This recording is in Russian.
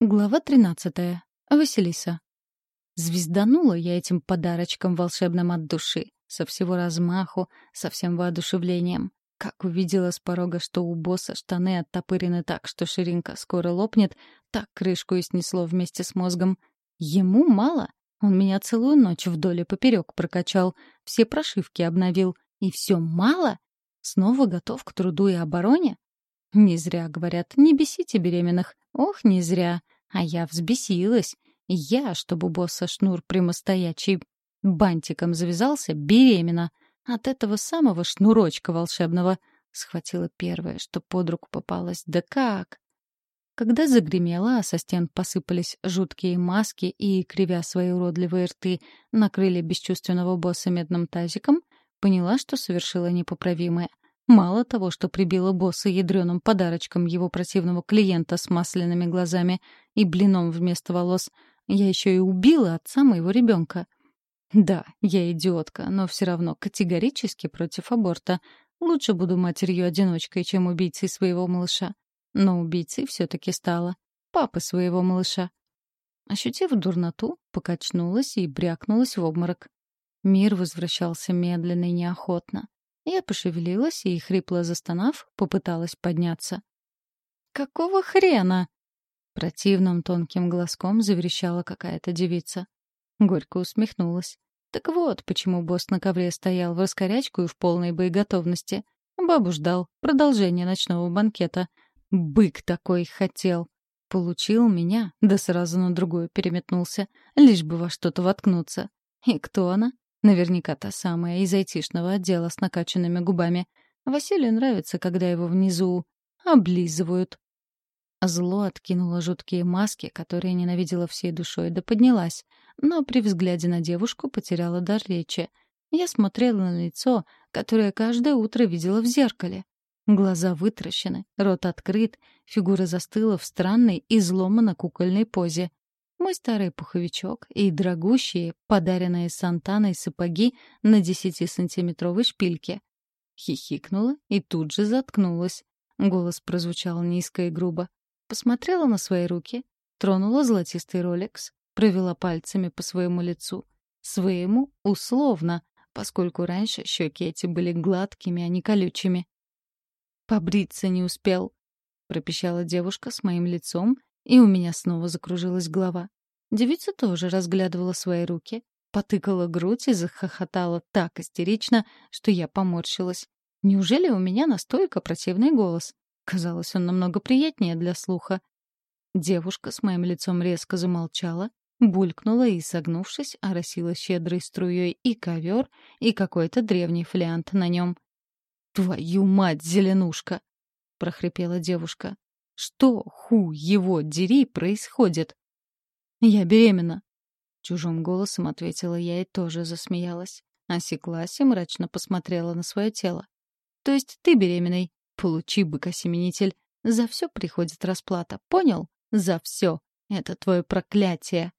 Глава 13. Василиса. Звезданула я этим подарочком волшебным от души, со всего размаху, со всем воодушевлением. Как увидела с порога, что у босса штаны оттопырены так, что ширинка скоро лопнет, так крышку и снесло вместе с мозгом. Ему мало. Он меня целую ночь вдоль и поперек прокачал, все прошивки обновил. И все мало? Снова готов к труду и обороне? Не зря говорят, не бесите беременных. Ох, не зря. А я взбесилась. Я, чтобы босса шнур прямостоячий бантиком завязался, беременна. От этого самого шнурочка волшебного. Схватила первое, что под руку попалось. Да как? Когда загремело, а со стен посыпались жуткие маски и, кривя свои уродливые рты, накрыли бесчувственного босса медным тазиком, поняла, что совершила непоправимое — Мало того, что прибила босса ядреным подарочком его противного клиента с масляными глазами и блином вместо волос, я еще и убила отца моего ребенка. Да, я идиотка, но все равно категорически против аборта. Лучше буду матерью-одиночкой, чем убийцей своего малыша. Но убийцей все-таки стала. Папы своего малыша. Ощутив дурноту, покачнулась и брякнулась в обморок. Мир возвращался медленно и неохотно. Я пошевелилась и, хрипло застонав, попыталась подняться. «Какого хрена?» Противным тонким глазком заверещала какая-то девица. Горько усмехнулась. Так вот, почему босс на ковре стоял в раскорячку и в полной боеготовности. Бабу ждал. Продолжение ночного банкета. Бык такой хотел. Получил меня, да сразу на другую переметнулся. Лишь бы во что-то воткнуться. И кто она? Наверняка та самая из айтишного отдела с накачанными губами. Василию нравится, когда его внизу облизывают. Зло откинуло жуткие маски, которые ненавидела всей душой, да поднялась. Но при взгляде на девушку потеряла дар речи. Я смотрела на лицо, которое каждое утро видела в зеркале. Глаза вытращены, рот открыт, фигура застыла в странной, изломанно кукольной позе. Мой старый пуховичок и дорогущие, подаренные Сантаной сапоги на десятисантиметровой шпильке. Хихикнула и тут же заткнулась. Голос прозвучал низко и грубо. Посмотрела на свои руки, тронула золотистый роликс, провела пальцами по своему лицу. Своему условно, поскольку раньше щеки эти были гладкими, а не колючими. «Побриться не успел», — пропищала девушка с моим лицом и у меня снова закружилась голова. Девица тоже разглядывала свои руки, потыкала грудь и захохотала так истерично, что я поморщилась. Неужели у меня настолько противный голос? Казалось, он намного приятнее для слуха. Девушка с моим лицом резко замолчала, булькнула и, согнувшись, оросила щедрой струей и ковер, и какой-то древний флянт на нем. «Твою мать, зеленушка!» — прохрипела девушка. Что, ху, его, дери, происходит? Я беременна. Чужим голосом ответила я и тоже засмеялась. Осеклась и мрачно посмотрела на свое тело. То есть ты беременный? Получи, быкосеменитель. За все приходит расплата, понял? За все. Это твое проклятие.